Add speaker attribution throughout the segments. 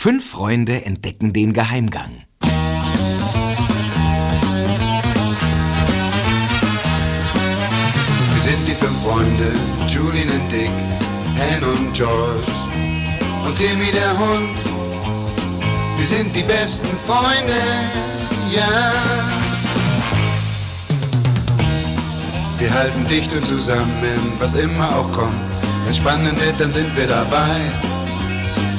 Speaker 1: Fünf Freunde entdecken den Geheimgang.
Speaker 2: Wir sind die fünf Freunde, Julian und Dick, Anne und George und Timmy der Hund. Wir sind die besten Freunde, ja. Wir halten dicht und zusammen, was immer auch kommt. Wenn es spannend wird, dann sind wir dabei.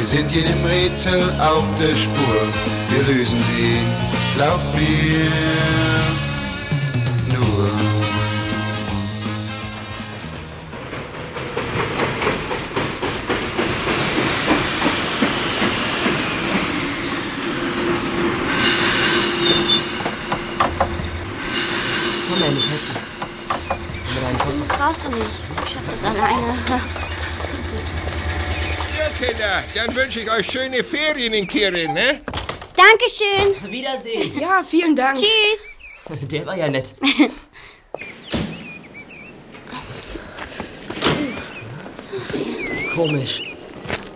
Speaker 2: Wir sind jedem Rätsel auf der Spur, wir lösen sie, glaubt mir, nur.
Speaker 3: Komm, Anne, ich helfe dir.
Speaker 4: Brauchst du nicht. Ich schaff das alleine.
Speaker 5: Ja, Kinder, dann wünsche ich euch schöne Ferien in Kirin, ne?
Speaker 4: Dankeschön.
Speaker 3: Wiedersehen.
Speaker 6: Ja, vielen Dank.
Speaker 4: Tschüss.
Speaker 3: Der war ja nett. Komisch.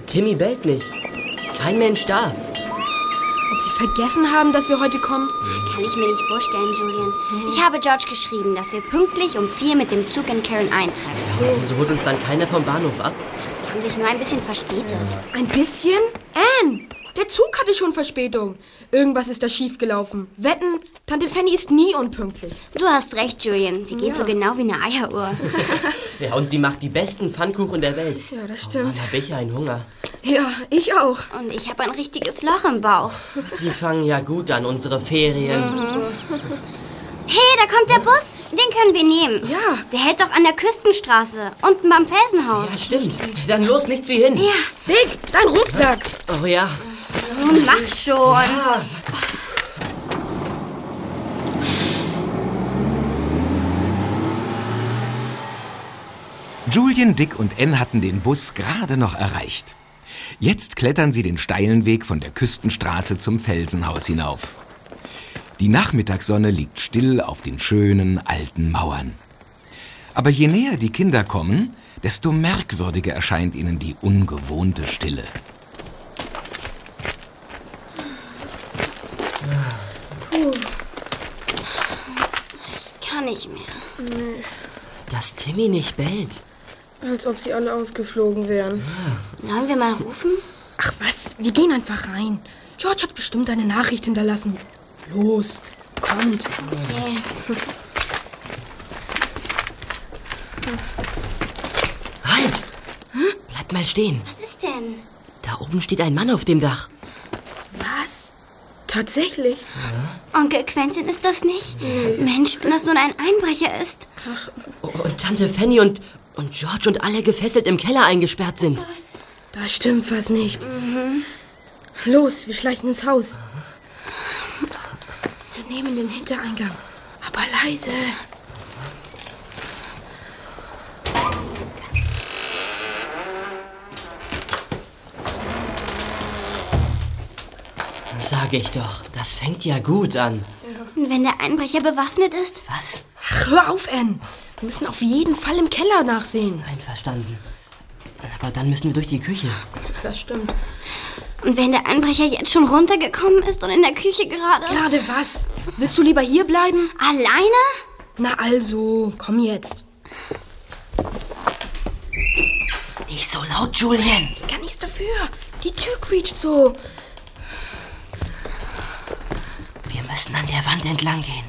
Speaker 3: Timmy bellt nicht. Kein Mensch da.
Speaker 6: Ob Sie vergessen haben, dass wir heute kommen?
Speaker 4: Kann ich mir nicht vorstellen, Julian. Ich habe George geschrieben, dass wir pünktlich um vier mit dem Zug in Karen eintreffen.
Speaker 3: Wieso holt uns dann keiner vom Bahnhof ab?
Speaker 4: Haben sich nur ein bisschen verspätet.
Speaker 6: Ein bisschen? Anne, der Zug hatte schon Verspätung. Irgendwas ist da schiefgelaufen. Wetten, Tante Fanny ist nie unpünktlich.
Speaker 4: Du hast recht, Julian. Sie geht
Speaker 6: Ja.
Speaker 4: so genau wie eine Eieruhr.
Speaker 3: Ja, und sie macht die besten Pfannkuchen der Welt.
Speaker 6: Ja, das
Speaker 3: Mann,
Speaker 6: stimmt.
Speaker 3: hab ich einen Hunger.
Speaker 6: Ja, ich auch.
Speaker 4: Und ich habe ein richtiges Loch im Bauch.
Speaker 3: Die fangen ja gut an, unsere Ferien.
Speaker 4: Hey, da kommt der Bus. Den können wir nehmen.
Speaker 6: Ja.
Speaker 4: Der hält doch an der Küstenstraße. Unten beim Felsenhaus.
Speaker 3: Ja, stimmt. Dann los, nichts wie hin.
Speaker 4: Ja,
Speaker 6: Dick, dein Rucksack.
Speaker 3: Oh ja.
Speaker 4: nun mach schon.
Speaker 1: Julian, Dick und Ann hatten den Bus gerade noch erreicht. Jetzt klettern sie den steilen Weg von der Küstenstraße zum Felsenhaus hinauf. Die Nachmittagssonne liegt still auf den schönen alten Mauern. Aber je näher die Kinder kommen, desto merkwürdiger erscheint ihnen die ungewohnte Stille.
Speaker 4: Ich kann nicht mehr.
Speaker 3: Dass Timmy nicht bellt.
Speaker 6: Als ob sie alle ausgeflogen wären.
Speaker 4: Sollen wir mal rufen?
Speaker 6: Ach was, wir gehen einfach rein. George hat bestimmt eine Nachricht hinterlassen. Los, kommt.
Speaker 4: Okay.
Speaker 3: Halt! Bleib mal stehen.
Speaker 4: Was ist denn?
Speaker 3: Da oben steht ein Mann auf dem Dach.
Speaker 6: Was? Tatsächlich?
Speaker 4: Onkel Quentin ist das nicht? Mensch, wenn das nun ein Einbrecher ist.
Speaker 3: Und Tante Fanny und, und George und alle gefesselt im Keller eingesperrt sind.
Speaker 6: Da stimmt was nicht. Los, wir schleichen ins Haus. Wir nehmen den Hintereingang. Aber leise.
Speaker 3: Sag ich doch, das fängt ja gut an.
Speaker 4: Und wenn der Einbrecher bewaffnet ist?
Speaker 3: Was?
Speaker 6: Ach, hör auf, Anne. Wir müssen auf jeden Fall im Keller nachsehen.
Speaker 3: Einverstanden. Aber dann müssen wir durch die Küche.
Speaker 6: Das stimmt.
Speaker 4: Und wenn der Einbrecher jetzt schon runtergekommen ist und in der Küche gerade?
Speaker 6: Gerade was? Willst du lieber hier bleiben?
Speaker 4: Alleine?
Speaker 6: Na also, komm jetzt.
Speaker 3: Nicht so laut, Julian.
Speaker 6: Ich kann nichts dafür. Die Tür quietscht so.
Speaker 3: Wir müssen an der Wand entlang gehen.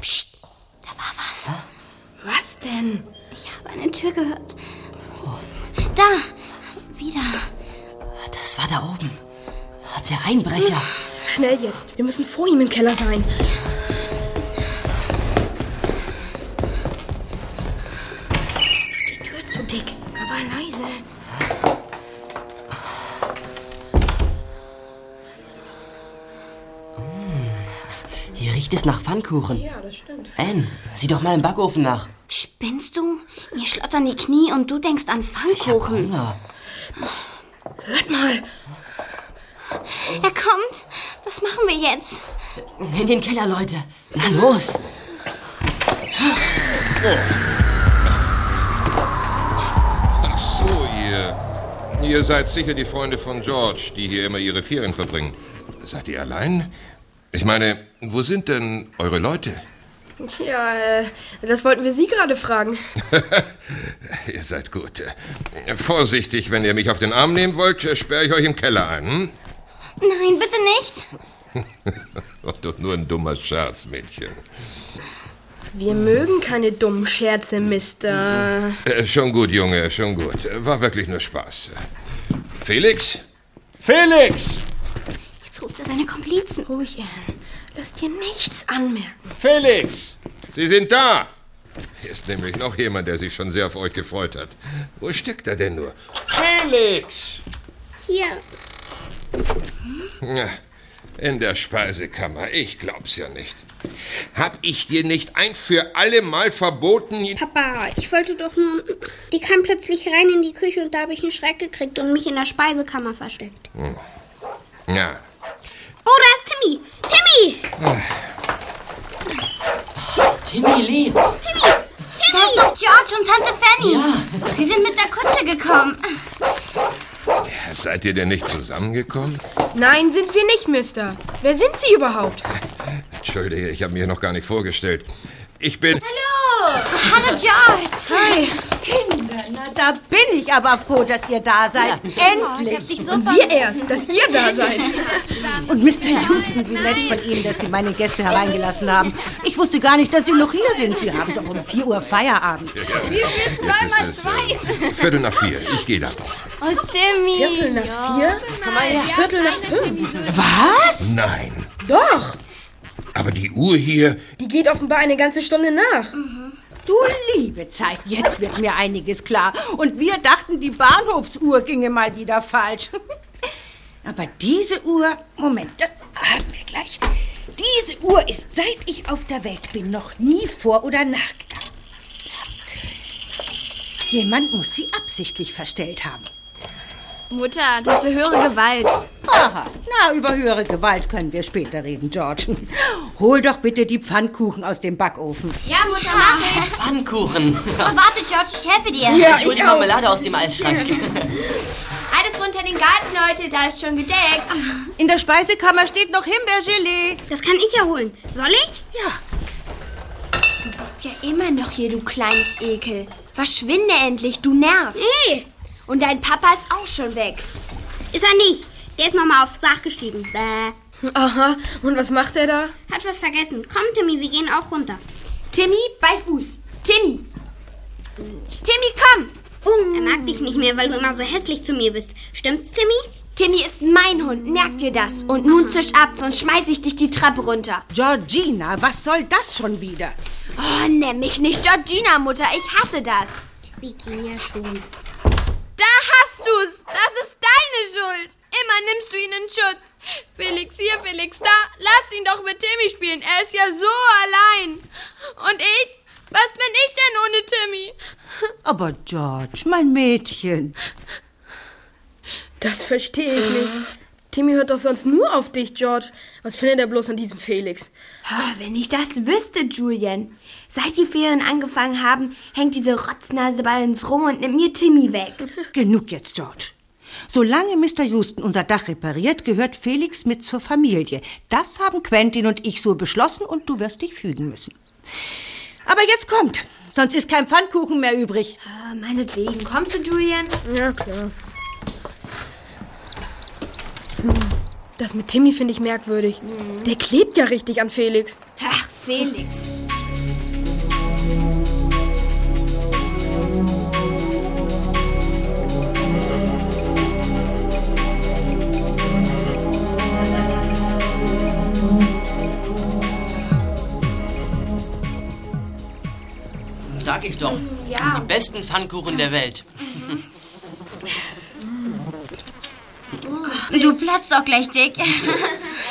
Speaker 4: Psst, da war was.
Speaker 6: Was denn?
Speaker 4: Ich habe eine Tür gehört. Da, wieder.
Speaker 3: Das war da oben. Der Einbrecher.
Speaker 6: Schnell jetzt. Wir müssen vor ihm im Keller sein. Die Tür zu dick. Aber leise.
Speaker 3: Riecht es nach Pfannkuchen.
Speaker 6: Ja, das stimmt.
Speaker 3: Anne, sieh doch mal im Backofen nach.
Speaker 7: Spinnst du? Mir schlottern die Knie und du denkst an Pfannkuchen.
Speaker 3: Hunger.
Speaker 6: Hört mal.
Speaker 7: Er kommt. Was machen wir jetzt?
Speaker 3: In den Keller, Leute. Na los.
Speaker 5: Ach so, ihr. Ihr seid sicher die Freunde von George, die hier immer ihre Ferien verbringen. Seid ihr allein? Ich meine, wo sind denn eure Leute?
Speaker 6: Ja, äh, das wollten wir Sie gerade fragen.
Speaker 5: ihr seid gut. Vorsichtig, wenn ihr mich auf den Arm nehmen wollt, sperre ich euch im Keller ein. Hm?
Speaker 7: Nein, bitte nicht.
Speaker 5: Doch nur ein dummer Scherz, Mädchen.
Speaker 6: Wir mögen keine dummen Scherze, Mister.
Speaker 5: Äh, schon gut, Junge, schon gut. War wirklich nur Spaß. Felix? Felix!
Speaker 7: Jetzt ruft er seine Komplizen.
Speaker 6: Ruhig, Anne. Lass dir nichts anmerken.
Speaker 5: Felix! Sie sind da! Hier ist nämlich noch jemand, der sich schon sehr auf euch gefreut hat. Wo steckt er denn nur? Felix!
Speaker 7: Hier.
Speaker 5: Ja, In der Speisekammer. Ich glaub's ja nicht. Hab ich dir nicht ein für alle Mal verboten?
Speaker 8: Papa, ich wollte doch nur. Die kam plötzlich rein in die Küche und da habe ich einen Schreck gekriegt und mich in der Speisekammer versteckt.
Speaker 5: Ja.
Speaker 8: Oh, da ist Timmy! Timmy!
Speaker 3: Timmy lebt.
Speaker 7: Da ist doch George und Tante Fanny. Sie sind mit der Kutsche gekommen.
Speaker 5: Seid ihr denn nicht zusammengekommen?
Speaker 6: Nein, sind wir nicht, Mister. Wer sind Sie überhaupt?
Speaker 5: Entschuldige, ich habe mir noch gar nicht vorgestellt. Ich bin.
Speaker 7: Hallo, George.
Speaker 6: Hi.
Speaker 9: Kinder, na da bin ich aber froh, dass ihr da seid. Endlich.
Speaker 6: Und wir erst, dass ihr da seid.
Speaker 9: Und Mr. Houston, wie nett von Ihnen, dass Sie meine Gäste hereingelassen haben. Ich wusste gar nicht, dass Sie noch hier sind. Sie haben doch um 4 Uhr Feierabend.
Speaker 5: Jetzt ist es äh, Viertel nach vier. Ich gehe da.
Speaker 7: Oh, Timmy.
Speaker 6: Viertel nach vier? Viertel nach fünf.
Speaker 9: Was?
Speaker 5: Nein.
Speaker 6: Doch.
Speaker 5: Aber die Uhr hier.
Speaker 6: Die geht offenbar eine ganze Stunde nach.
Speaker 9: Du liebe Zeit, jetzt wird mir einiges klar. Und wir dachten, die Bahnhofsuhr ginge mal wieder falsch. Aber diese Uhr, Moment, das haben wir gleich. Diese Uhr ist, seit ich auf der Welt bin, noch nie vor- oder nachgegangen. So. Jemand muss sie absichtlich verstellt haben.
Speaker 7: Mutter, das wäre höhere Gewalt.
Speaker 9: Aha, na, über höhere Gewalt können wir später reden, George. Hol doch bitte die Pfannkuchen aus dem Backofen.
Speaker 7: Ja, Mutter, mach ich.
Speaker 3: Pfannkuchen.
Speaker 7: Oh, warte, George, ich helfe dir.
Speaker 6: Ja,
Speaker 3: Ich hol die Marmelade aus dem Eisschrank.
Speaker 10: Alles runter den Garten, Leute, da ist schon gedeckt.
Speaker 9: In der Speisekammer steht noch Himbeergelee.
Speaker 8: Das kann ich ja holen. Soll ich?
Speaker 10: Du bist ja immer noch hier, du kleines Ekel. Verschwinde endlich, du nervst.
Speaker 8: Nee,
Speaker 10: Und dein Papa ist auch schon weg.
Speaker 8: ist er nicht. Der ist nochmal aufs Dach gestiegen. Bäh.
Speaker 6: Aha, und was macht er da?
Speaker 8: Hat was vergessen. Komm, Timmy, wir gehen auch runter.
Speaker 10: Timmy, bei Fuß. Timmy. Timmy, komm.
Speaker 8: Er mag dich nicht mehr, weil du immer so hässlich zu mir bist. Stimmt's, Timmy?
Speaker 10: Timmy ist mein Hund, merk dir das. Und nun zisch ab, sonst schmeiß ich dich die Treppe runter.
Speaker 9: Georgina, was soll das schon wieder?
Speaker 10: Oh, nenn mich nicht Georgina, Mutter, ich hasse das.
Speaker 8: Wir gehen ja schon.
Speaker 10: Da hast du's. Das ist deine Schuld. Immer nimmst du ihn in Schutz. Felix hier, Felix da. Lass ihn doch mit Timmy spielen. Er ist ja so allein. Und ich? Was bin ich denn ohne Timmy?
Speaker 9: Aber George, mein Mädchen.
Speaker 6: Das verstehe ich nicht. Timmy hört doch sonst nur auf dich, George. Was findet er bloß an diesem Felix?
Speaker 10: Ah, Wenn ich das wüsste, Julian. Seit die Ferien angefangen haben, hängt diese Rotznase bei uns rum und nimmt mir Timmy weg.
Speaker 9: Genug jetzt, George. Solange Mr. Houston unser Dach repariert, gehört Felix mit zur Familie. Das haben Quentin und ich so beschlossen und du wirst dich fügen müssen. Aber jetzt kommt, sonst ist kein Pfannkuchen mehr übrig.
Speaker 10: Ah, meinetwegen. Kommst du, Julian?
Speaker 6: Ja, klar. Hm, Das mit Timmy finde ich merkwürdig. Der klebt ja richtig an Felix.
Speaker 10: Ach, Felix.
Speaker 3: Sag ich doch. Die besten Pfannkuchen der Welt.
Speaker 7: Du platzt doch gleich dick.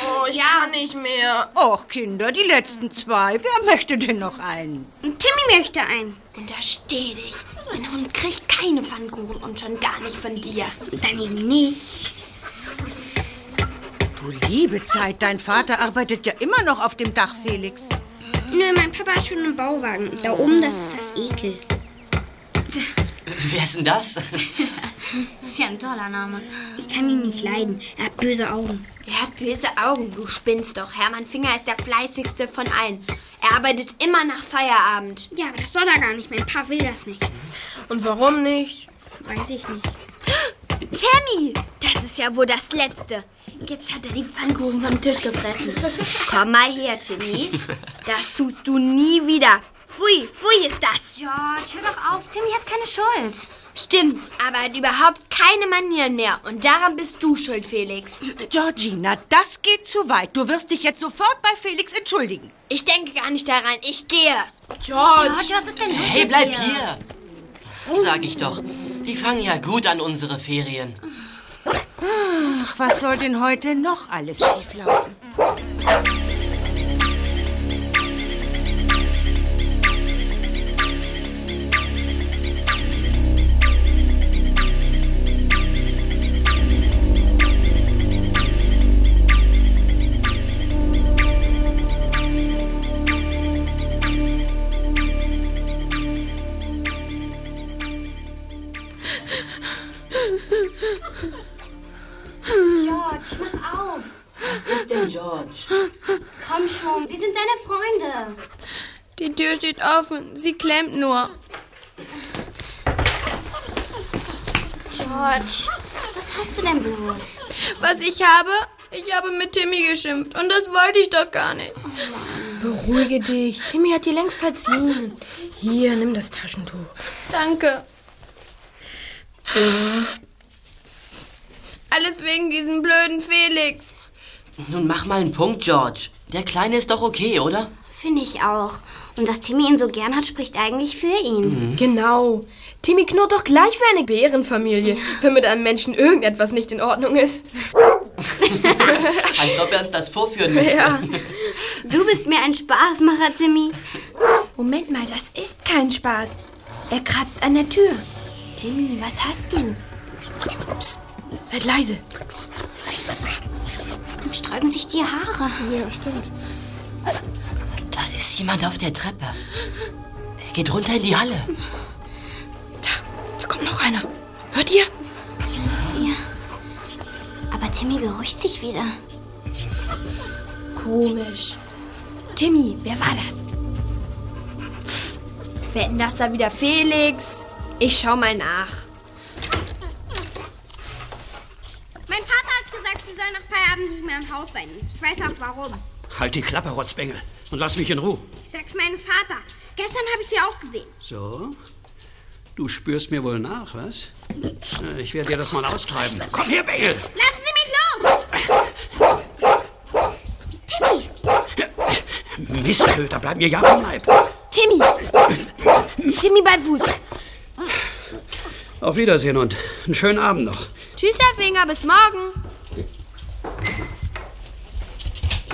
Speaker 6: Oh, ich kann nicht mehr.
Speaker 9: Och, Kinder, die letzten zwei. Wer möchte denn noch einen?
Speaker 8: Und Timmy möchte einen.
Speaker 7: Untersteh dich. Mein Hund kriegt keine Pfannkuchen und schon gar nicht von dir.
Speaker 8: Dann eben nicht.
Speaker 9: Du liebe Zeit, dein Vater arbeitet ja immer noch auf dem Dach, Felix.
Speaker 8: Nö, mein Papa hat schon einen Bauwagen. Da oben, das ist das Ekel.
Speaker 3: Wer ist denn das?
Speaker 7: Das ist ja ein toller Name.
Speaker 8: Ich kann ihn nicht leiden. Er hat böse Augen.
Speaker 7: Er hat böse Augen, du spinnst doch. Hermann Finger ist der fleißigste von allen. Er arbeitet immer nach Feierabend.
Speaker 8: Ja, aber das soll er gar nicht. Mein Papa will das nicht.
Speaker 6: Und warum nicht?
Speaker 8: Weiß ich nicht.
Speaker 7: Tammy, das ist ja wohl das Letzte. Jetzt hat er die Pfannkuchen vom Tisch gefressen. Komm mal her, Timmy. Das tust du nie wieder. Pfui, pfui ist das. George, hör doch auf. Timmy hat keine Schuld. Stimmt, aber er hat überhaupt keine Manieren mehr. Und daran bist du schuld, Felix.
Speaker 9: Georgina, das geht zu weit. Du wirst dich jetzt sofort bei Felix entschuldigen.
Speaker 7: Ich denke gar nicht daran. Ich gehe.
Speaker 6: George.
Speaker 7: George, was ist denn los
Speaker 3: Hey, bleib
Speaker 7: dir?
Speaker 3: hier! Sag ich doch. Die fangen ja gut an unsere Ferien.
Speaker 9: Ach, was soll denn heute noch alles schieflaufen?
Speaker 10: Offen. Sie klemmt nur.
Speaker 7: George, was hast du denn bloß?
Speaker 10: Was ich habe? Ich habe mit Timmy geschimpft. Und das wollte ich doch gar nicht.
Speaker 6: Beruhige dich. Timmy hat dir längst verziehen. Hier, nimm das Taschentuch.
Speaker 10: Danke. Alles wegen diesem blöden Felix.
Speaker 3: Nun mach mal einen Punkt, George. Der Kleine ist doch okay, oder?
Speaker 7: Finde ich auch. Und dass Timmy ihn so gern hat, spricht eigentlich für ihn.
Speaker 6: Genau. Timmy knurrt doch gleich wie eine Bärenfamilie, wenn mit einem Menschen irgendetwas nicht in Ordnung ist.
Speaker 3: Als ob er uns das vorführen möchte.
Speaker 6: Ja.
Speaker 7: Du bist mir ein Spaßmacher, Timmy.
Speaker 6: Moment mal, das ist kein Spaß. Er kratzt an der Tür.
Speaker 7: Timmy, was hast du?
Speaker 6: Psst, seid leise.
Speaker 7: Sträuben sich die Haare.
Speaker 6: Ja, stimmt.
Speaker 3: Da ist jemand auf der Treppe. Er geht runter in die Halle.
Speaker 6: Da, da kommt noch einer. Hört ihr?
Speaker 7: Ja. Aber Timmy beruhigt sich wieder.
Speaker 6: Komisch. Timmy, wer war das?
Speaker 10: Wetten, das war wieder Felix? Ich schau mal nach.
Speaker 8: Mein Vater hat gesagt, sie soll nach Feierabend nicht mehr im Haus sein. Ich weiß auch warum.
Speaker 11: Halt die Klappe, Rotzbengel, und lass mich in Ruhe.
Speaker 8: Ich sag's meinem Vater. Gestern habe ich sie auch gesehen.
Speaker 11: So? Du spürst mir wohl nach, was? Na, Ich werde dir das mal austreiben. Komm her, Bengel!
Speaker 8: Lassen Sie mich los! Timmy!
Speaker 11: Mistköter, bleib mir ja vom Leib.
Speaker 6: Timmy! Timmy bei Fuß.
Speaker 11: Auf Wiedersehen und einen schönen Abend noch.
Speaker 10: Tschüss, Herr Finger, bis morgen.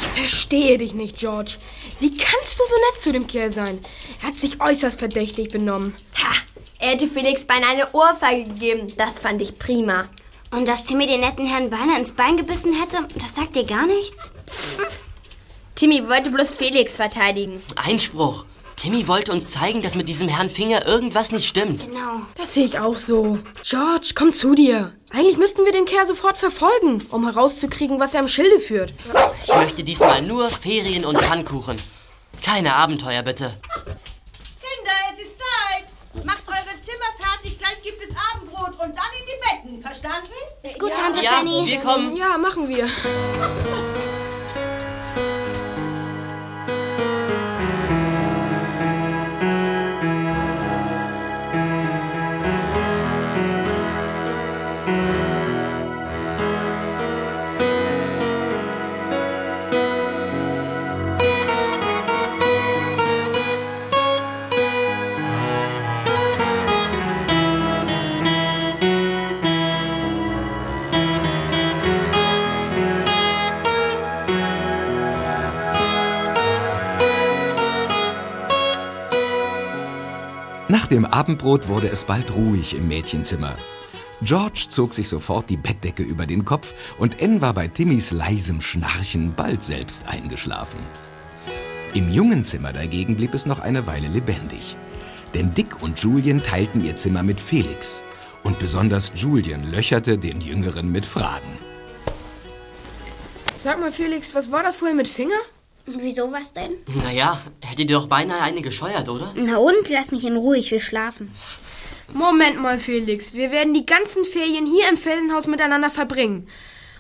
Speaker 6: Ich verstehe dich nicht, George. Wie kannst du so nett zu dem Kerl sein? Er hat sich äußerst verdächtig benommen.
Speaker 10: Ha! Er hätte Felix beinahe eine Ohrfeige gegeben. Das fand ich prima.
Speaker 7: Und dass Timmy den netten Herrn beinahe ins Bein gebissen hätte, das sagt dir gar nichts?
Speaker 10: Timmy wollte bloß Felix verteidigen.
Speaker 3: Einspruch. Timmy wollte uns zeigen, dass mit diesem Herrn Finger irgendwas nicht stimmt.
Speaker 7: Genau.
Speaker 6: Das sehe ich auch so. George, komm zu dir. Eigentlich müssten wir den Kerl sofort verfolgen, um herauszukriegen, was er im Schilde führt.
Speaker 3: Ich möchte diesmal nur Ferien und Pfannkuchen. Keine Abenteuer, bitte.
Speaker 9: Kinder, es ist Zeit. Macht eure Zimmer fertig, gleich gibt es Abendbrot und dann in die Betten. Verstanden?
Speaker 7: Ist gut, Tante
Speaker 3: Ja,
Speaker 7: Fanny.
Speaker 3: wir kommen.
Speaker 6: Ja, machen wir.
Speaker 1: dem Abendbrot wurde es bald ruhig im Mädchenzimmer. George zog sich sofort die Bettdecke über den Kopf und Anne war bei Timmys leisem Schnarchen bald selbst eingeschlafen. Im Jungenzimmer dagegen blieb es noch eine Weile lebendig. Denn Dick und Julian teilten ihr Zimmer mit Felix. Und besonders Julian löcherte den Jüngeren mit Fragen.
Speaker 6: Sag mal, Felix, was war das vorhin mit Finger?
Speaker 8: Wieso was denn?
Speaker 3: Naja, hätte dir doch beinahe eine gescheuert, oder?
Speaker 8: Na und? Lass mich in Ruhe, ich will schlafen.
Speaker 6: Moment mal, Felix. Wir werden die ganzen Ferien hier im Felsenhaus miteinander verbringen.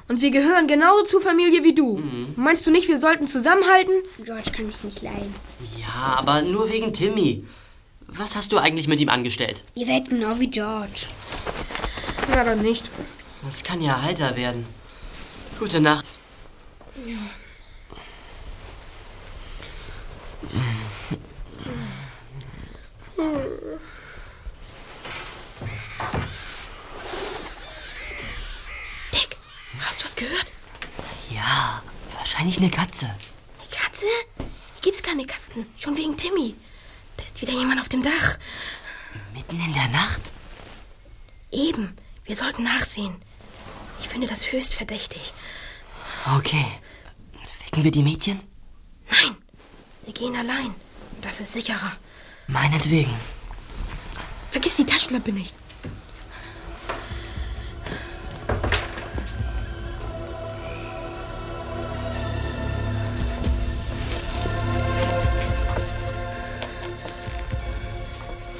Speaker 6: Und wir gehören genauso zur Familie wie du. Meinst du nicht, wir sollten zusammenhalten?
Speaker 8: George kann mich nicht leiden.
Speaker 3: Ja, aber nur wegen Timmy. Was hast du eigentlich mit ihm angestellt?
Speaker 8: Ihr seid genau wie George.
Speaker 6: Na dann nicht.
Speaker 3: Das kann ja heiter werden. Gute Nacht.
Speaker 6: Dick, hast du was gehört?
Speaker 3: Ja, wahrscheinlich eine Katze.
Speaker 6: Eine Katze? Hier gibt's keine Katzen. Schon wegen Timmy. Da ist wieder jemand auf dem Dach.
Speaker 3: Mitten in der Nacht?
Speaker 6: Eben. Wir sollten nachsehen. Ich finde das höchst verdächtig.
Speaker 3: Okay. Wecken wir die Mädchen?
Speaker 6: Nein, wir gehen allein. Das ist sicherer.
Speaker 3: Meinetwegen.
Speaker 6: Vergiss die Taschenlampe nicht.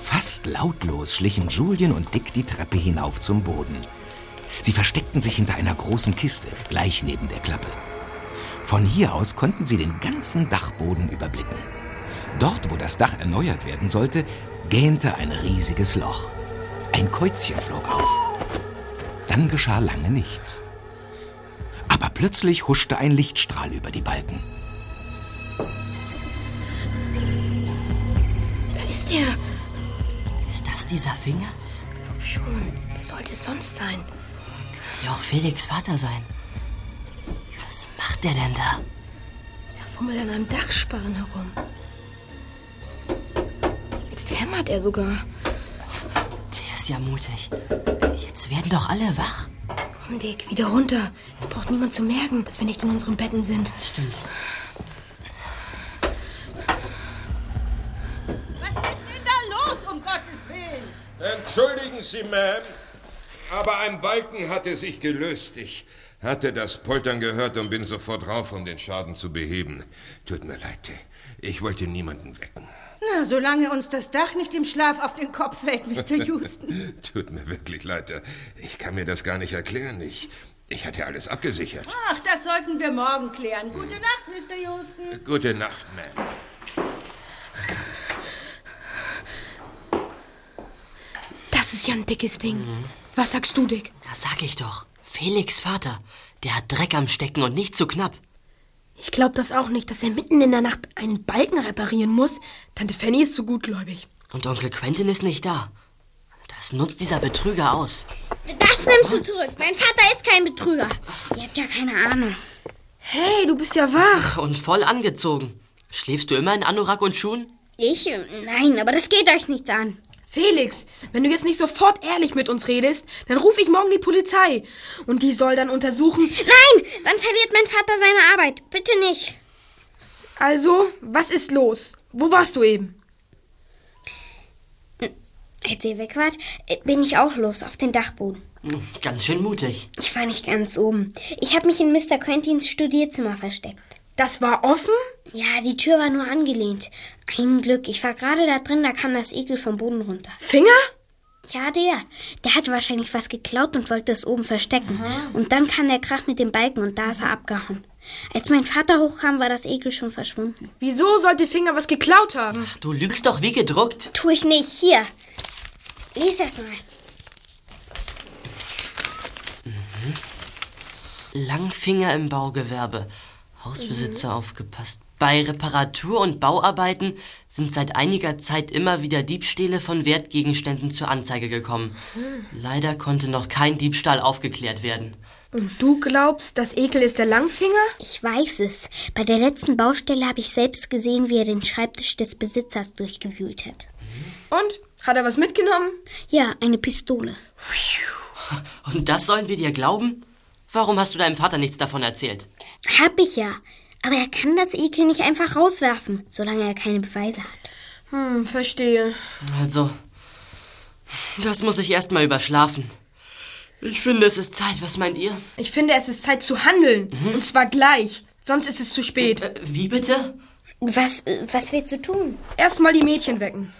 Speaker 1: Fast lautlos schlichen Julian und Dick die Treppe hinauf zum Boden. Sie versteckten sich hinter einer großen Kiste, gleich neben der Klappe. Von hier aus konnten sie den ganzen Dachboden überblicken. Dort, wo das Dach erneuert werden sollte, gähnte ein riesiges Loch. Ein Käuzchen flog auf. Dann geschah lange nichts. Aber plötzlich huschte ein Lichtstrahl über die Balken.
Speaker 6: Da ist er.
Speaker 3: Ist das dieser Finger?
Speaker 6: Schon. Wer sollte es sonst sein?
Speaker 3: Könnte ja auch Felix Vater sein. Was macht der denn da?
Speaker 6: Er fummelt an einem Dachsparren herum. Jetzt hämmert er sogar.
Speaker 3: Der ist ja mutig. Jetzt werden doch alle wach.
Speaker 6: Komm, Dick, wieder runter. Es braucht niemand zu merken, dass wir nicht in unseren Betten sind.
Speaker 3: Stimmt.
Speaker 9: Was ist denn da los, um Gottes Willen?
Speaker 5: Entschuldigen Sie, Ma'am, aber ein Balken hatte sich gelöst. Ich hatte das Poltern gehört und bin sofort rauf, um den Schaden zu beheben. Tut mir leid, ich wollte niemanden wecken.
Speaker 9: Na, solange uns das Dach nicht im Schlaf auf den Kopf fällt, Mr. Houston.
Speaker 5: Tut mir wirklich leid. Ich kann mir das gar nicht erklären. Ich, ich hatte alles abgesichert.
Speaker 9: Ach, das sollten wir morgen klären. Gute Nacht, Mr. Houston.
Speaker 5: Gute Nacht, Ma'am.
Speaker 6: Das ist ja ein dickes Ding. Was sagst du, Dick?
Speaker 3: Das sag ich doch. Felix Vater. Der hat Dreck am Stecken und nicht zu knapp.
Speaker 6: Ich glaube das auch nicht, dass er mitten in der Nacht einen Balken reparieren muss. Tante Fanny ist so gutgläubig.
Speaker 3: Und Onkel Quentin ist nicht da. Das nutzt dieser Betrüger aus.
Speaker 8: Das nimmst du zurück. Mein Vater ist kein Betrüger. Ihr habt ja keine Ahnung.
Speaker 6: Hey, du bist ja wach.
Speaker 3: Und voll angezogen. Schläfst du immer in Anorak und Schuhen?
Speaker 8: Ich? Nein, aber das geht euch nichts an.
Speaker 6: Felix, wenn du jetzt nicht sofort ehrlich mit uns redest, dann rufe ich morgen die Polizei. Und die soll dann untersuchen.
Speaker 8: Nein, dann verliert mein Vater seine Arbeit. Bitte nicht.
Speaker 6: Also, was ist los? Wo warst du eben?
Speaker 8: Als ihr weg wart, äh, bin ich auch los auf den Dachboden.
Speaker 3: Hm, Ganz schön mutig.
Speaker 8: Ich war nicht ganz oben. Ich habe mich in Mr. Quentins Studierzimmer versteckt.
Speaker 6: Das war offen?
Speaker 8: Ja, die Tür war nur angelehnt. Ein Glück, ich war gerade da drin, da kam das Ekel vom Boden runter.
Speaker 6: Finger?
Speaker 8: Ja, der. Der hat wahrscheinlich was geklaut und wollte es oben verstecken. Und dann kam der Krach mit dem Balken und da ist er abgehauen. Als mein Vater hochkam, war das Ekel schon verschwunden.
Speaker 6: Wieso sollte Finger was geklaut haben?
Speaker 3: Du lügst doch wie gedruckt.
Speaker 8: Tu ich nicht. Hier. Lies das mal.
Speaker 3: Langfinger im Baugewerbe. Hausbesitzer aufgepasst. Bei Reparatur- und Bauarbeiten sind seit einiger Zeit immer wieder Diebstähle von Wertgegenständen zur Anzeige gekommen. Leider konnte noch kein Diebstahl aufgeklärt werden.
Speaker 6: Und du glaubst, das Ekel ist der Langfinger?
Speaker 8: Ich weiß es. Bei der letzten Baustelle habe ich selbst gesehen, wie er den Schreibtisch des Besitzers durchgewühlt hat.
Speaker 6: Und? Hat er was mitgenommen?
Speaker 8: Ja, eine Pistole.
Speaker 3: Und das sollen wir dir glauben? Warum hast du deinem Vater nichts davon erzählt?
Speaker 8: Hab ich ja. Aber er kann das Ekel nicht einfach rauswerfen, solange er keine Beweise hat.
Speaker 6: Hm, verstehe.
Speaker 3: Also, das muss ich erst mal überschlafen. Ich finde, es ist Zeit. Was meint ihr?
Speaker 6: Ich finde, es ist Zeit zu handeln. Und zwar gleich. Sonst ist es zu spät.
Speaker 3: Äh, wie bitte?
Speaker 8: Was, äh, was willst du tun?
Speaker 6: Erstmal die Mädchen wecken.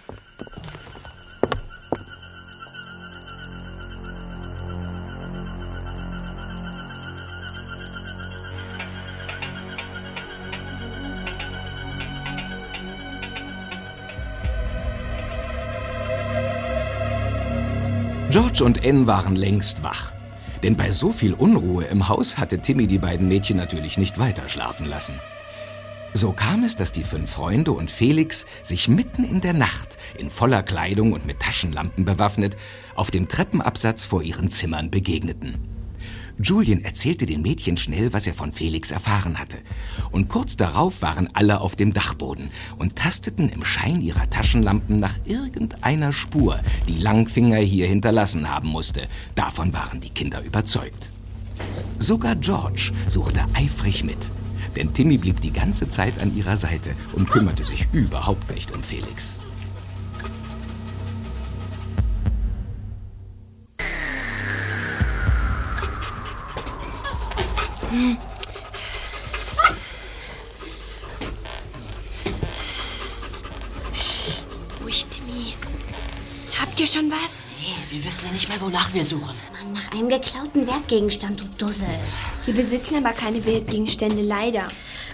Speaker 1: George und Anne waren längst wach. Denn bei so viel Unruhe im Haus hatte Timmy die beiden Mädchen natürlich nicht weiter schlafen lassen. So kam es, dass die fünf Freunde und Felix sich mitten in der Nacht, in voller Kleidung und mit Taschenlampen bewaffnet, auf dem Treppenabsatz vor ihren Zimmern begegneten. Julian erzählte den Mädchen schnell, was er von Felix erfahren hatte. Und kurz darauf waren alle auf dem Dachboden und tasteten im Schein ihrer Taschenlampen nach irgendeiner Spur, die Langfinger hier hinterlassen haben musste. Davon waren die Kinder überzeugt. Sogar George suchte eifrig mit. Denn Timmy blieb die ganze Zeit an ihrer Seite und kümmerte sich überhaupt nicht um Felix.
Speaker 7: Ruhig, Timmy. Habt ihr schon was?
Speaker 3: Nee, wir wissen ja nicht mal, wonach wir suchen.
Speaker 8: Mann, nach einem geklauten Wertgegenstand, du Dussel.
Speaker 7: Wir besitzen aber keine Wertgegenstände, leider.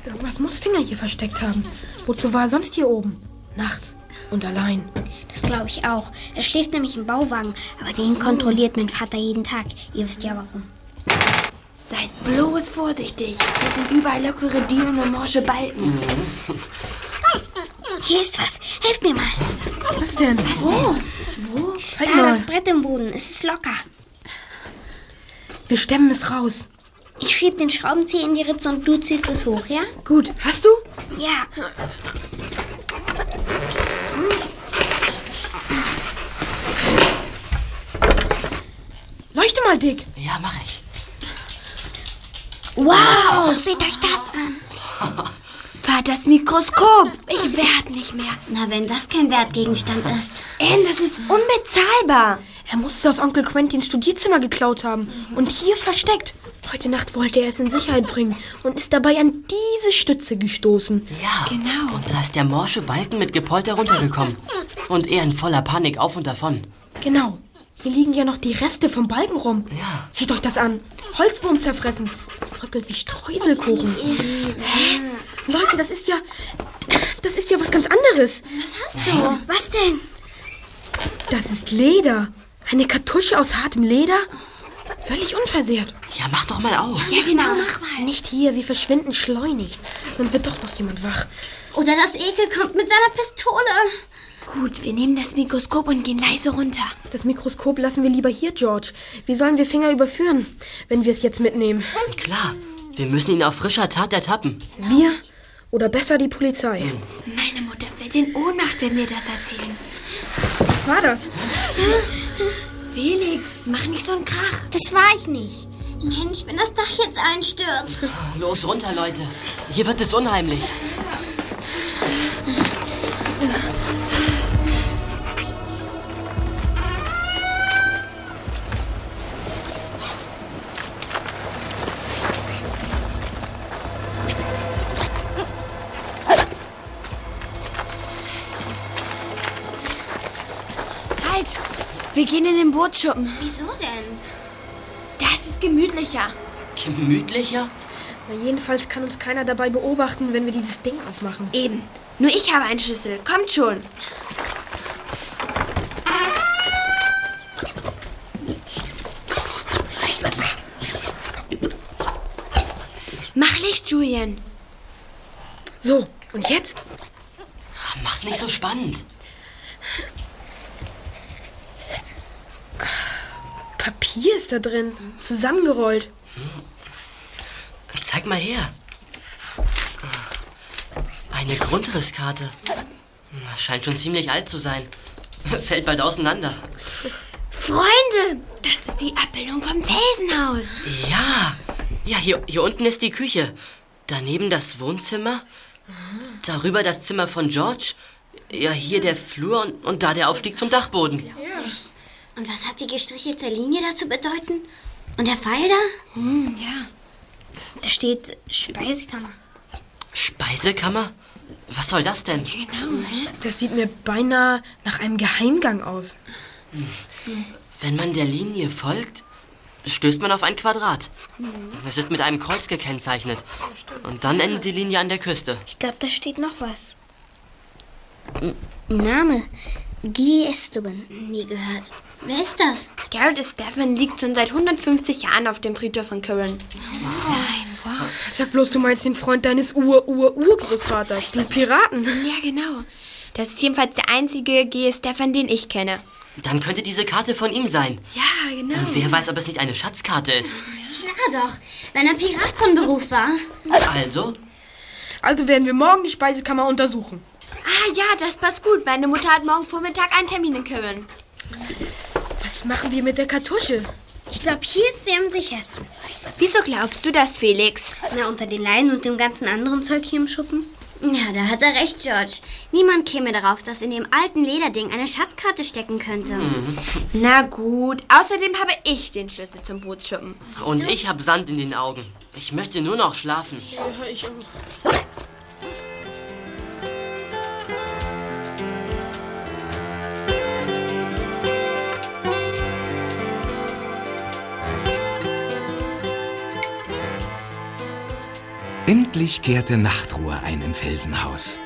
Speaker 6: Irgendwas muss Finger hier versteckt haben. Wozu war er sonst hier oben? Nachts. Und allein.
Speaker 8: Das glaube ich auch. Er schläft nämlich im Bauwagen, aber den kontrolliert mein Vater jeden Tag. Ihr wisst ja warum.
Speaker 7: Seid bloß vorsichtig. Hier sind überall lockere Dielen und morsche Balken.
Speaker 8: Hier ist was. Helft mir mal.
Speaker 6: Was denn?
Speaker 8: Wo?
Speaker 6: Wo? Zeig
Speaker 8: Da,
Speaker 6: mal.
Speaker 8: das Brett im Boden. Es ist locker.
Speaker 6: Wir stemmen es raus.
Speaker 8: Ich schieb den Schraubenzieher in die Ritze und du ziehst es hoch, ja?
Speaker 6: Gut. Hast du?
Speaker 8: Ja.
Speaker 6: Leuchte mal, Dick.
Speaker 3: Ja, mach ich.
Speaker 8: Wow, seht euch das an.
Speaker 7: War das Mikroskop? Ich werd nicht mehr.
Speaker 8: Na, wenn das kein Wertgegenstand ist.
Speaker 7: Ann, das ist unbezahlbar.
Speaker 6: Er muss es aus Onkel Quentins Studierzimmer geklaut haben. Und hier versteckt. Heute Nacht wollte er es in Sicherheit bringen und ist dabei an diese Stütze gestoßen.
Speaker 3: Ja. Genau. Und da ist der morsche Balken mit Gepolter runtergekommen. Und er in voller Panik auf und davon.
Speaker 6: Genau. Hier liegen ja noch die Reste vom Balken rum.
Speaker 3: Ja.
Speaker 6: Seht euch das an. Holzwurm zerfressen. Das bröckelt wie Streuselkuchen. Hä? Leute, das ist ja... Das ist ja was ganz anderes.
Speaker 8: Was hast du? Was denn?
Speaker 6: Das ist Leder. Eine Kartusche aus hartem Leder. Völlig unversehrt.
Speaker 3: Ja, mach doch mal auf.
Speaker 6: Ja, genau. Mach mal. Nicht hier, wir verschwinden schleunigst. Dann wird doch noch jemand wach.
Speaker 8: Oder das Ekel kommt mit seiner Pistole.
Speaker 7: Gut, wir nehmen das Mikroskop und gehen leise runter.
Speaker 6: Das Mikroskop lassen wir lieber hier, George. Wie sollen wir Finger überführen, wenn wir es jetzt mitnehmen?
Speaker 3: Klar. Wir müssen ihn auf frischer Tat ertappen.
Speaker 6: Wir oder besser die Polizei?
Speaker 7: Meine Mutter fällt in Ohnmacht, wenn wir das erzählen.
Speaker 6: Was war das?
Speaker 7: Felix, mach nicht so einen Krach.
Speaker 8: Das war ich nicht. Mensch, wenn das Dach jetzt einstürzt.
Speaker 3: Los runter, Leute. Hier wird es unheimlich.
Speaker 7: Wir gehen in den Bootsschuppen.
Speaker 8: Wieso denn?
Speaker 7: Das ist gemütlicher.
Speaker 3: Gemütlicher?
Speaker 6: Na, jedenfalls kann uns keiner dabei beobachten, wenn wir dieses Ding aufmachen.
Speaker 7: Eben. Nur ich habe einen Schlüssel. Kommt schon. Mach Licht, Julian.
Speaker 6: So, und jetzt?
Speaker 3: Mach's nicht so spannend.
Speaker 6: Papier ist da drin. Zusammengerollt.
Speaker 3: Zeig mal her. Eine Grundrisskarte. Scheint schon ziemlich alt zu sein. Fällt bald auseinander.
Speaker 7: Freunde, das ist die Abbildung vom Felsenhaus.
Speaker 3: Ja, ja, hier, hier unten ist die Küche. Daneben das Wohnzimmer. Darüber das Zimmer von George. Ja, hier der Flur und, und da der Aufstieg zum Dachboden.
Speaker 8: Und was hat die gestrichelte Linie da zu bedeuten? Und der Pfeil da?
Speaker 7: Hm, ja.
Speaker 8: Da steht Speisekammer.
Speaker 3: Speisekammer? Was soll das denn?
Speaker 6: Das sieht mir beinahe nach einem Geheimgang aus.
Speaker 3: Wenn man der Linie folgt, stößt man auf ein Quadrat. Es ist mit einem Kreuz gekennzeichnet. Und dann endet die Linie an der Küste.
Speaker 8: Ich glaube, da steht noch was. N Name. Guy Esteban. Nie gehört. Wer ist das?
Speaker 7: Garrett Stephan liegt schon seit 150 Jahren auf dem Friedhof von Curran.
Speaker 6: Sag bloß, du meinst den Freund deines Ur-Ur-Urgroßvaters, die Piraten.
Speaker 7: Ja, genau. Das ist jedenfalls der einzige G. Stefan, den ich kenne.
Speaker 3: Dann könnte diese Karte von ihm sein.
Speaker 7: Ja, genau.
Speaker 3: Und wer weiß, ob es nicht eine Schatzkarte ist.
Speaker 8: Klar doch, wenn er Pirat von Beruf war.
Speaker 3: Also?
Speaker 6: Also werden wir morgen die Speisekammer untersuchen.
Speaker 7: Ah ja, das passt gut. Meine Mutter hat morgen Vormittag einen Termin in Curran.
Speaker 6: Was machen wir mit der Kartusche?
Speaker 8: Ich glaube, hier ist sie am sichersten.
Speaker 7: Wieso glaubst du das, Felix?
Speaker 8: Na, unter den Leinen und dem ganzen anderen Zeug hier im Schuppen. Ja, da hat er recht, George. Niemand käme darauf, dass in dem alten Lederding eine Schatzkarte stecken könnte.
Speaker 7: Na gut. Außerdem habe ich den Schlüssel zum Bootsschuppen.
Speaker 3: Und ich habe Sand in den Augen. Ich möchte nur noch schlafen.
Speaker 6: Ja, ich auch.
Speaker 1: Endlich kehrte Nachtruhe ein im Felsenhaus.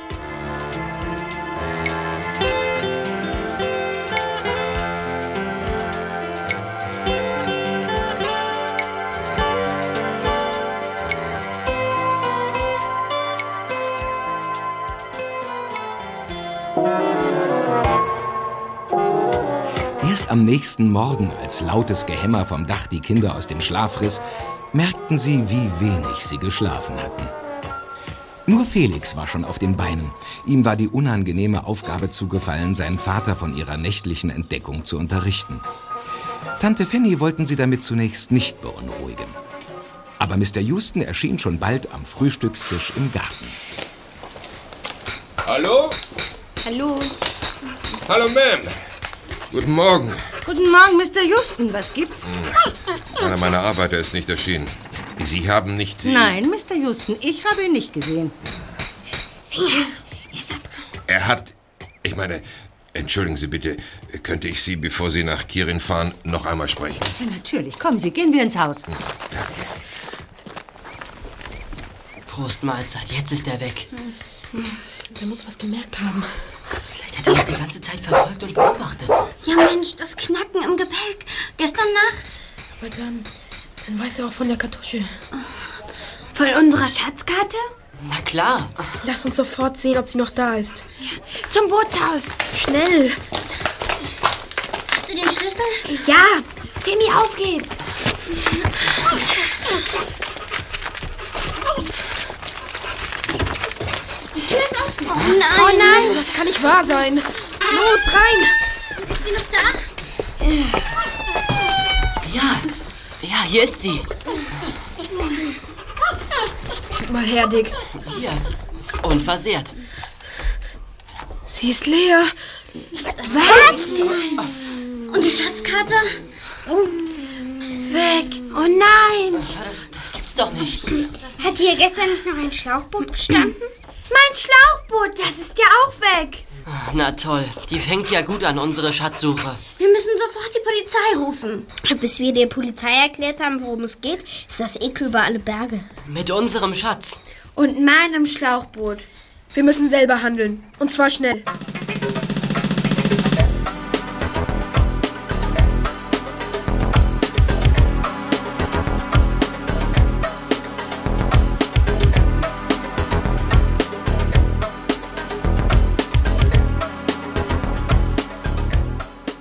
Speaker 1: Erst am nächsten Morgen, als lautes Gehämmer vom Dach die Kinder aus dem Schlaf riss, merkten sie, wie wenig sie geschlafen hatten. Nur Felix war schon auf den Beinen. Ihm war die unangenehme Aufgabe zugefallen, seinen Vater von ihrer nächtlichen Entdeckung zu unterrichten. Tante Fanny wollten sie damit zunächst nicht beunruhigen. Aber Mr. Houston erschien schon bald am Frühstückstisch im Garten.
Speaker 5: Hallo?
Speaker 7: Hallo.
Speaker 5: Hallo, Ma'am. Guten Morgen.
Speaker 9: Guten Morgen, Mr. Houston. Was gibt's?
Speaker 5: Einer meiner Arbeiter ist nicht erschienen. Sie haben nicht...
Speaker 9: Nein, Mr. Houston, ich habe ihn nicht gesehen.
Speaker 8: Er ist abgehauen.
Speaker 5: Er hat... Ich meine, entschuldigen Sie bitte, könnte ich Sie, bevor Sie nach Kirin fahren, noch einmal sprechen?
Speaker 9: Ja, natürlich. Kommen Sie, gehen wir ins Haus.
Speaker 5: Danke.
Speaker 3: Prost Mahlzeit, jetzt ist er weg.
Speaker 6: Der muss was gemerkt haben.
Speaker 3: Vielleicht hat er uns die ganze Zeit verfolgt und beobachtet.
Speaker 8: Ja, Mensch, das Knacken im Gepäck. Gestern Nacht.
Speaker 6: Aber dann, dann weiß er auch von der Kartusche.
Speaker 7: Von unserer Schatzkarte?
Speaker 3: Na klar.
Speaker 6: Lass uns sofort sehen, ob sie noch da ist.
Speaker 7: Zum Bootshaus.
Speaker 6: Schnell!
Speaker 8: Hast du den Schlüssel?
Speaker 7: Ja. Timmy, auf geht's.
Speaker 8: Die Tür ist offen. Oh
Speaker 7: Oh
Speaker 8: nein.
Speaker 7: nein.
Speaker 6: Das kann nicht wahr sein. Los, rein!
Speaker 8: Ist sie noch da?
Speaker 3: Ja, hier ist sie.
Speaker 6: Gib mal her, Dick.
Speaker 3: Hier. Unversehrt.
Speaker 6: Sie ist leer.
Speaker 8: Was? Und die Schatzkarte?
Speaker 7: Weg. Oh nein.
Speaker 3: Ja, das, das gibt's doch nicht.
Speaker 8: Hat hier gestern nicht noch ein Schlauchboot gestanden?
Speaker 7: Mein Schlauchboot, das ist ja auch weg.
Speaker 3: Na toll, die fängt ja gut an, unsere Schatzsuche.
Speaker 8: Wir müssen sofort die Polizei rufen. Bis wir der Polizei erklärt haben, worum es geht, ist das Ekel über alle Berge.
Speaker 3: Mit unserem Schatz.
Speaker 7: Und meinem Schlauchboot.
Speaker 6: Wir müssen selber handeln. Und zwar schnell.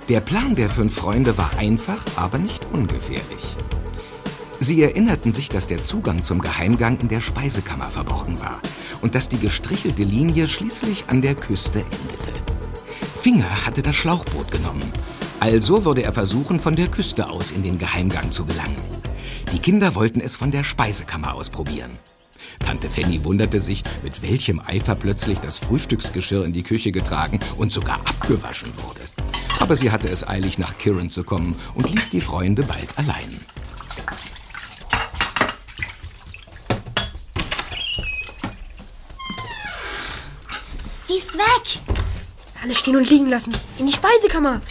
Speaker 1: Der Plan der fünf Freunde war einfach, aber nicht ungefährlich. Sie erinnerten sich, dass der Zugang zum Geheimgang in der Speisekammer verborgen war und dass die gestrichelte Linie schließlich an der Küste endete. Finger hatte das Schlauchboot genommen. Also würde er versuchen, von der Küste aus in den Geheimgang zu gelangen. Die Kinder wollten es von der Speisekammer aus probieren. Tante Fanny wunderte sich, mit welchem Eifer plötzlich das Frühstücksgeschirr in die Küche getragen und sogar abgewaschen wurde. Aber sie hatte es eilig, nach Kirin zu kommen und ließ die Freunde bald allein.
Speaker 7: Sie ist weg.
Speaker 6: Alle stehen und liegen lassen. In die Speisekammer.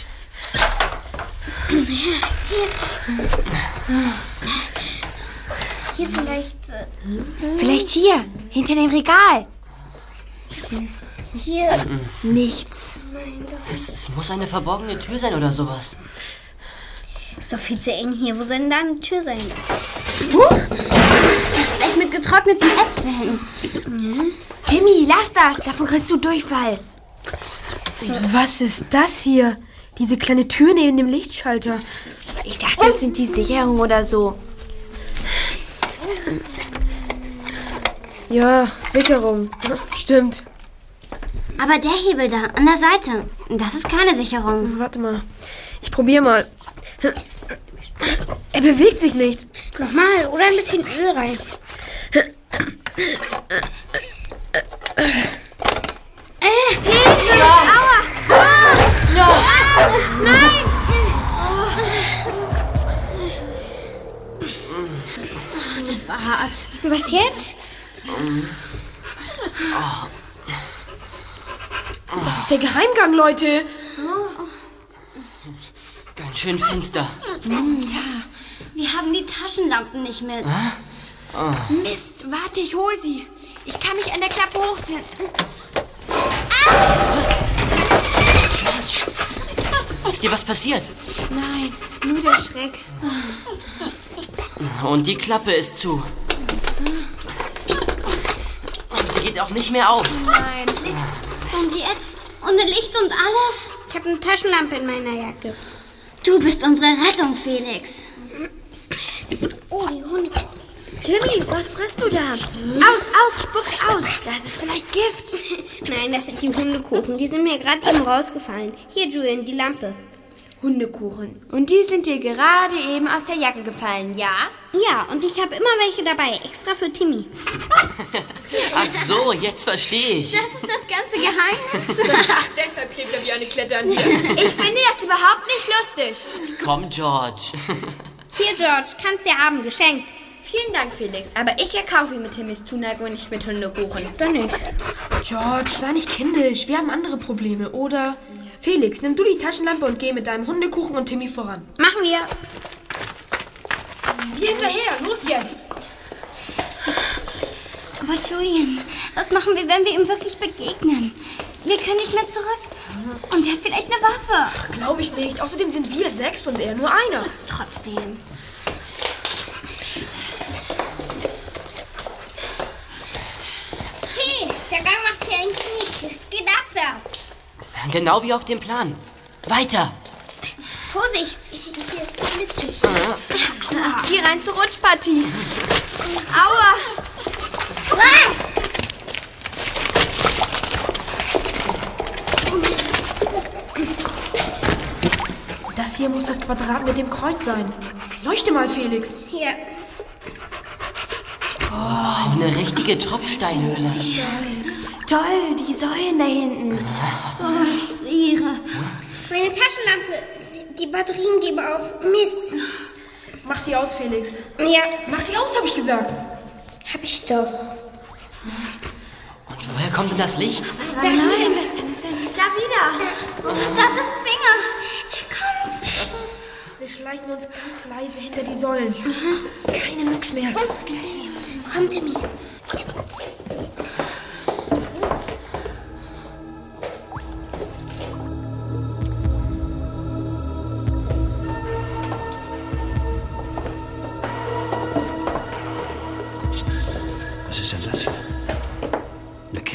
Speaker 7: Hier vielleicht. Äh, vielleicht hier, hinter dem Regal. Hier.
Speaker 6: Nichts.
Speaker 3: Es, es muss eine verborgene Tür sein oder sowas.
Speaker 8: Ist doch viel zu eng hier. Wo soll denn da eine Tür sein?
Speaker 7: Gleich mit getrockneten Äpfeln. Timmy, lass das. Davon kriegst du Durchfall.
Speaker 6: Was ist das hier? Diese kleine Tür neben dem Lichtschalter.
Speaker 7: Ich dachte, das sind die Sicherungen oder so.
Speaker 6: Ja, Sicherung. Stimmt.
Speaker 8: Aber der Hebel da, an der Seite, das ist keine Sicherung.
Speaker 6: Warte mal. Ich probier mal. Er bewegt sich nicht.
Speaker 8: Nochmal, oder ein bisschen Öl rein.
Speaker 7: Das war hart.
Speaker 8: Was jetzt?
Speaker 6: Das ist der Geheimgang, Leute.
Speaker 3: Ganz schön finster.
Speaker 8: Wir haben die Taschenlampen nicht mit.
Speaker 7: Mist, warte, ich hol sie. Ich kann mich an der Klappe hochziehen.
Speaker 3: Ist dir was passiert?
Speaker 7: Nein, nur der Schreck.
Speaker 3: Und die Klappe ist zu. Und sie geht auch nicht mehr auf.
Speaker 7: Nein.
Speaker 8: Und jetzt? Ohne Licht und alles? Ich habe eine Taschenlampe in meiner Jacke. Du bist unsere Rettung, Felix. Oh, die Hunde.
Speaker 7: Timmy, was frisst du da? Aus, aus, spuck's aus. Das ist vielleicht Gift.
Speaker 8: Nein, das sind die Hundekuchen. Die sind mir gerade eben rausgefallen. Hier, Julian, die Lampe.
Speaker 7: Hundekuchen. Und die sind dir gerade eben aus der Jacke gefallen, ja?
Speaker 8: Ja, und ich habe immer welche dabei, extra für Timmy.
Speaker 3: Ach so, jetzt verstehe ich.
Speaker 7: Das ist das ganze Geheimnis.
Speaker 6: Ach, deshalb klebt er wie eine Klette an dir.
Speaker 7: Ich finde das überhaupt nicht lustig.
Speaker 3: Komm, George.
Speaker 8: Hier, George, kannst du haben, geschenkt.
Speaker 7: Vielen Dank, Felix. Aber ich erkaufe ihn mit Timmys Zuneigung und nicht mit Hundekuchen.
Speaker 8: Dann nicht.
Speaker 6: George, sei nicht kindisch. Wir haben andere Probleme, oder? Felix, nimm du die Taschenlampe und geh mit deinem Hundekuchen und Timmy voran.
Speaker 8: Machen wir.
Speaker 6: Wir hinterher, los jetzt!
Speaker 8: Aber Julian, was machen wir, wenn wir ihm wirklich begegnen? Wir können nicht mehr zurück. Und er hat vielleicht eine Waffe.
Speaker 6: Glaube ich nicht. Außerdem sind wir sechs und er nur einer.
Speaker 8: Trotzdem. Hey, der Gang macht hier einen Knick. Es geht abwärts.
Speaker 3: Genau wie auf dem Plan. Weiter.
Speaker 8: Vorsicht, hier ist es glitschig.
Speaker 7: Hier rein zur Rutschpartie. Aua.
Speaker 6: Das hier muss das Quadrat mit dem Kreuz sein. Leuchte mal, Felix.
Speaker 8: Hier.
Speaker 3: Oh, eine richtige Tropfsteinhöhle.
Speaker 7: Toll, die Säulen da hinten.
Speaker 8: Oh, ich friere. Meine Taschenlampe. Die Batterien geben auf. Mist.
Speaker 6: Mach sie aus, Felix.
Speaker 8: Ja,
Speaker 6: Mach sie aus, habe ich gesagt.
Speaker 8: hab ich doch.
Speaker 3: Und woher kommt denn das Licht?
Speaker 8: Da hier.
Speaker 7: Da wieder.
Speaker 8: Das ist Finger. Er kommt.
Speaker 6: Wir schleichen uns ganz leise hinter die Säulen. Keine Nix mehr.
Speaker 8: Komm, Timmy.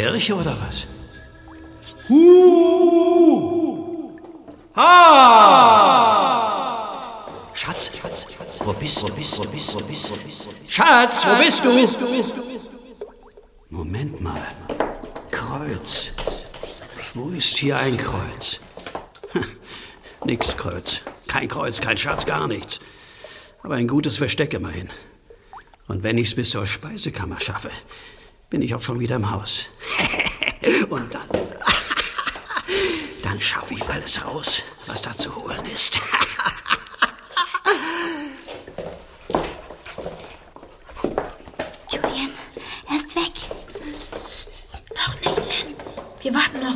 Speaker 11: Kirche oder was? Schatz, Schatz, Schatz, wo bist du? Bist du, bist du, bist du, bist du? Schatz, wo bist du? Moment mal. Kreuz. Wo ist hier ein Kreuz? Nix Kreuz. Kein Kreuz, kein Schatz, gar nichts. Aber ein gutes Versteck immerhin. Und wenn ich's bis zur Speisekammer schaffe, bin ich auch schon wieder im Haus. Und dann. Dann schaffe ich alles raus, was da zu holen ist.
Speaker 8: Julian, er ist weg.
Speaker 6: Noch nicht, Anne. Wir warten noch.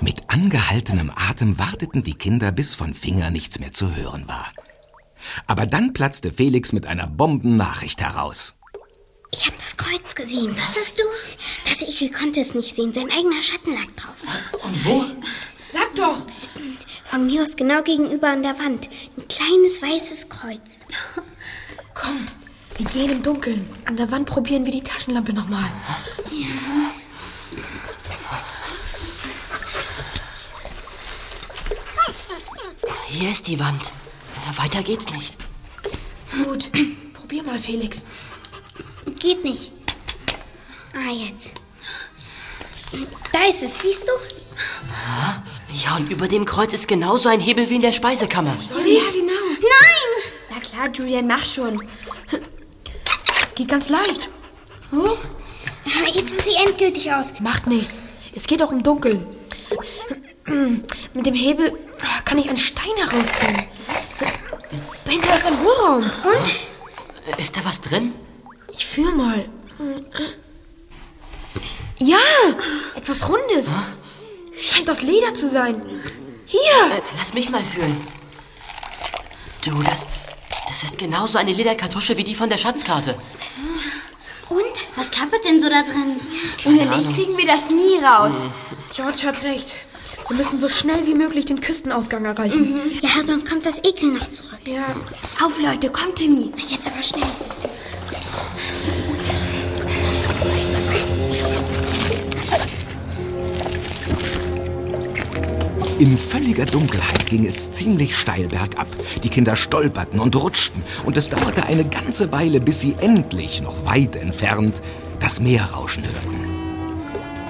Speaker 1: Mit angehaltenem Atem warteten die Kinder, bis von Finger nichts mehr zu hören war. Aber dann platzte Felix mit einer Bombennachricht heraus.
Speaker 8: Ich habe das Kreuz gesehen. Was hast du? Das Ekel konnte es nicht sehen. Sein eigener Schatten lag drauf.
Speaker 3: Und wo?
Speaker 6: Sag doch!
Speaker 8: Von mir aus genau gegenüber an der Wand. Ein kleines weißes Kreuz.
Speaker 6: Kommt, wir gehen im Dunkeln. An der Wand probieren wir die Taschenlampe nochmal.
Speaker 3: Hier ist die Wand. Weiter geht's nicht.
Speaker 6: Gut, probier mal, Felix.
Speaker 8: Geht nicht. Ah, jetzt. Da ist es, siehst du?
Speaker 3: Ja, und über dem Kreuz ist genauso ein Hebel wie in der Speisekammer.
Speaker 6: Soll ich?
Speaker 7: Ja, genau.
Speaker 8: Nein!
Speaker 7: Na klar, Julian, mach schon.
Speaker 6: Das geht ganz leicht.
Speaker 8: Ah, Jetzt ist sie endgültig aus.
Speaker 6: Macht nichts. Es geht auch im Dunkeln. Mit dem Hebel kann ich einen Stein herausziehen. Da hinten ist ein Hohlraum.
Speaker 3: Äh, Ist da was drin?
Speaker 6: Ich führe mal. Ja, etwas Rundes. Scheint aus Leder zu sein. Hier.
Speaker 3: Äh, Lass mich mal fühlen. Du, das, das ist genauso eine Lederkartusche wie die von der Schatzkarte.
Speaker 8: Und? Was klappert denn so da drin?
Speaker 7: Ohne Licht kriegen wir das nie raus.
Speaker 6: George hat recht. Wir müssen so schnell wie möglich den Küstenausgang erreichen.
Speaker 8: Ja, sonst kommt das Ekel noch zurück.
Speaker 6: Ja.
Speaker 7: Auf, Leute, kommt, Timmy.
Speaker 8: Jetzt aber schnell.
Speaker 1: In völliger Dunkelheit ging es ziemlich steil bergab. Die Kinder stolperten und rutschten, und es dauerte eine ganze Weile, bis sie endlich, noch weit entfernt, das Meer rauschen hörten.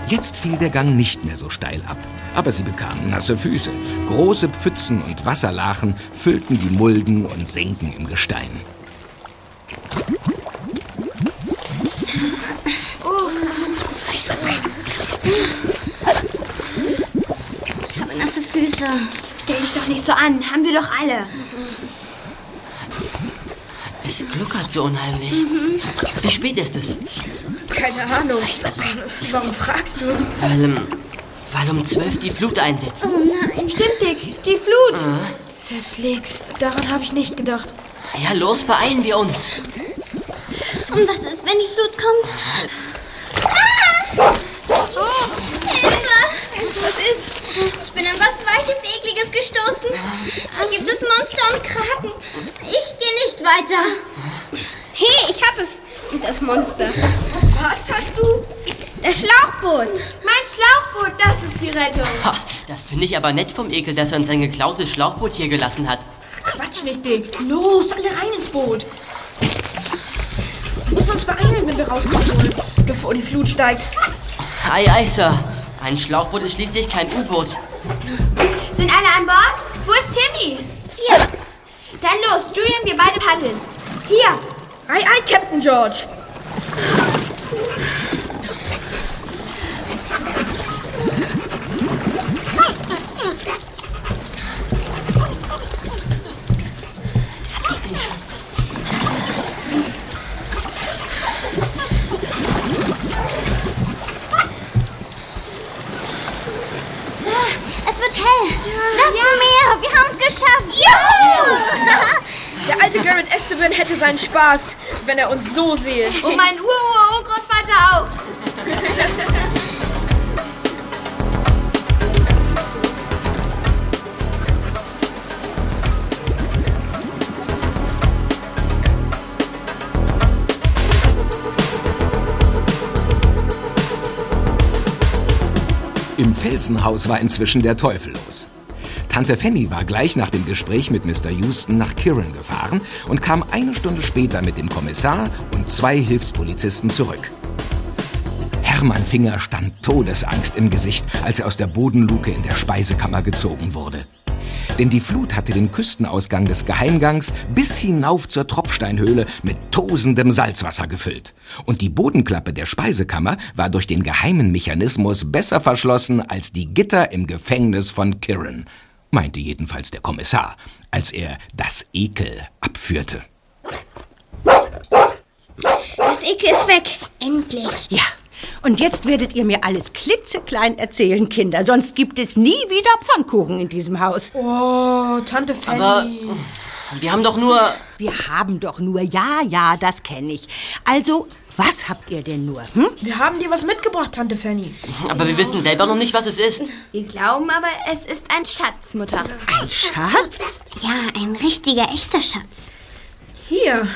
Speaker 1: Jetzt fiel der Gang nicht mehr so steil ab, aber sie bekamen nasse Füße. Große Pfützen und Wasserlachen füllten die Mulden und Senken im Gestein.
Speaker 8: Ich habe nasse Füße.
Speaker 7: Stell dich doch nicht so an. Haben wir doch alle.
Speaker 3: Es gluckert so unheimlich. Wie spät ist es?
Speaker 6: Keine Ahnung. Warum fragst du?
Speaker 3: Weil, ähm, weil um zwölf die Flut einsetzt.
Speaker 8: Oh nein.
Speaker 7: Stimmt, Dick. Die Flut.
Speaker 6: Verflixt. Daran habe ich nicht gedacht.
Speaker 3: Ja, los, beeilen wir uns.
Speaker 8: Und was ist, wenn die Flut kommt?
Speaker 10: Was ist?
Speaker 8: Ich bin an was Weiches, Ekliges gestoßen. Da gibt es Monster und Kraken. Ich gehe nicht weiter.
Speaker 7: Hey, ich hab es. Das Monster.
Speaker 10: Was hast du?
Speaker 7: Das Schlauchboot.
Speaker 10: Mein Schlauchboot, das ist die Rettung.
Speaker 3: Ha, das finde ich aber nett vom Ekel, dass er uns sein geklautes Schlauchboot hier gelassen hat.
Speaker 6: Quatsch nicht, Dick. Los, alle rein ins Boot. Wir müssen uns beeilen, wenn wir rauskommen wollen, bevor die Flut steigt.
Speaker 3: Ei, ei, Sir. Ein Schlauchboot ist schließlich kein U-Boot.
Speaker 10: Sind alle an Bord? Wo ist Timmy?
Speaker 7: Hier.
Speaker 10: Dann los, Julian, wir beide paddeln. Hier.
Speaker 6: Ei, ei, Captain George.
Speaker 3: Schatz.
Speaker 8: Es wird hell. Das Meer. Wir haben es geschafft. Juhu!
Speaker 6: Esteban hätte seinen Spaß, wenn er uns so sehe.
Speaker 10: Und mein Ur-Ur-Urgroßvater auch.
Speaker 1: Im Felsenhaus war inzwischen der Teufel los. Tante Fanny war gleich nach dem Gespräch mit Mr. Houston nach Kirin gefahren und kam eine Stunde später mit dem Kommissar und zwei Hilfspolizisten zurück. Hermann Finger stand Todesangst im Gesicht, als er aus der Bodenluke in der Speisekammer gezogen wurde. Denn die Flut hatte den Küstenausgang des Geheimgangs bis hinauf zur Tropfsteinhöhle mit tosendem Salzwasser gefüllt. Und die Bodenklappe der Speisekammer war durch den geheimen Mechanismus besser verschlossen als die Gitter im Gefängnis von Kirin, meinte jedenfalls der Kommissar, als er das Ekel abführte.
Speaker 8: Das Ekel ist weg. Endlich.
Speaker 9: Ja. Und jetzt werdet ihr mir alles klitzeklein erzählen, Kinder. Sonst gibt es nie wieder Pfannkuchen in diesem Haus.
Speaker 6: Oh, Tante Fanny.
Speaker 3: Aber wir haben doch nur...
Speaker 9: Wir haben doch nur, ja, ja, das kenne ich. Also, was habt ihr denn nur? Hm?
Speaker 6: Wir haben dir was mitgebracht, Tante Fanny.
Speaker 3: Aber wir wissen selber noch nicht, was es ist.
Speaker 7: Wir glauben aber, es ist ein Schatz, Mutter.
Speaker 9: Ein Schatz?
Speaker 8: Ja, ein richtiger, echter Schatz.
Speaker 6: Hier.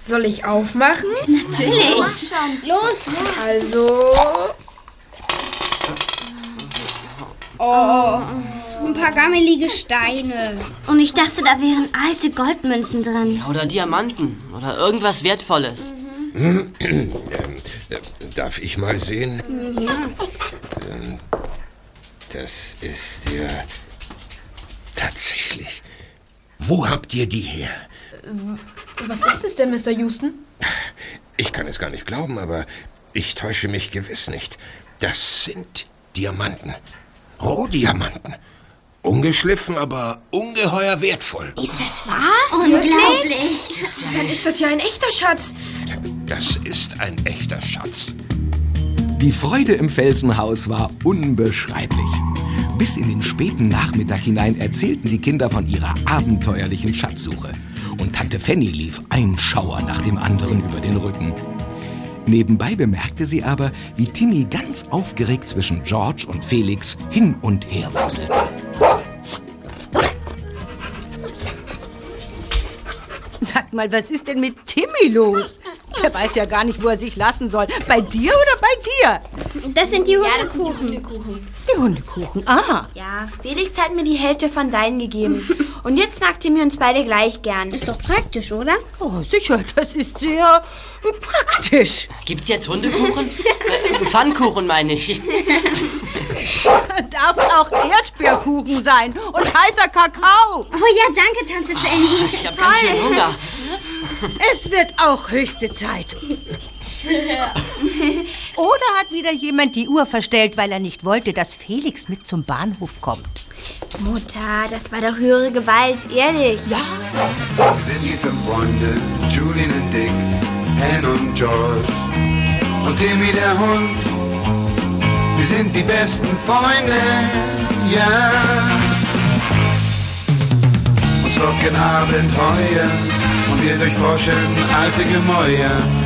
Speaker 6: Soll ich aufmachen?
Speaker 8: Natürlich. Los.
Speaker 6: Also.
Speaker 8: Oh, ein paar gammelige Steine. Und ich dachte, da wären alte Goldmünzen drin.
Speaker 3: Oder Diamanten. Oder irgendwas Wertvolles.
Speaker 5: Ähm, äh, darf ich mal sehen?
Speaker 8: Ja.
Speaker 5: Ähm, Das ist ja tatsächlich. Wo habt ihr die her?
Speaker 6: Was ist es denn, Mr. Houston?
Speaker 5: Ich kann es gar nicht glauben, aber ich täusche mich gewiss nicht. Das sind Diamanten. Rohdiamanten. Ungeschliffen, aber ungeheuer wertvoll.
Speaker 8: Ist das wahr? Unglaublich.
Speaker 6: Dann ist das ja ein echter Schatz.
Speaker 5: Das ist ein echter Schatz.
Speaker 1: Die Freude im Felsenhaus war unbeschreiblich. Bis in den späten Nachmittag hinein erzählten die Kinder von ihrer abenteuerlichen Schatzsuche. Und Tante Fanny lief ein Schauer nach dem anderen über den Rücken. Nebenbei bemerkte sie aber, wie Timmy ganz aufgeregt zwischen George und Felix hin und her wuselte.
Speaker 9: Sag mal, was ist denn mit Timmy los? Der weiß ja gar nicht, wo er sich lassen soll. Bei dir oder bei dir?
Speaker 8: Das sind die
Speaker 7: Ja, das sind die
Speaker 8: Hundekuchen.
Speaker 9: Hundekuchen. Ah,
Speaker 7: Ja, Felix hat mir die Hälfte von seinen gegeben. Und jetzt mag Timmy uns beide gleich gern.
Speaker 8: Ist doch praktisch, oder?
Speaker 9: oh, sicher, das ist sehr praktisch.
Speaker 3: Gibt's jetzt Hundekuchen? äh, Pfannkuchen meine ich.
Speaker 9: Darf auch Erdbeerkuchen sein und heißer Kakao.
Speaker 8: Oh ja, danke, Tante Fanny.
Speaker 3: Ich hab ganz schön Hunger.
Speaker 9: Es wird auch höchste Zeit. Oder hat wieder jemand die Uhr verstellt, weil er nicht wollte, dass Felix mit zum Bahnhof kommt?
Speaker 7: Mutter, das war doch höhere Gewalt, ehrlich. Ja.
Speaker 2: Wir sind die fünf Freunde, Julian und Dick, Anne und George und Timmy der Hund. Wir sind die besten Freunde, ja. Uns locken Abenteuer und wir durchforschen alte Gemäuer.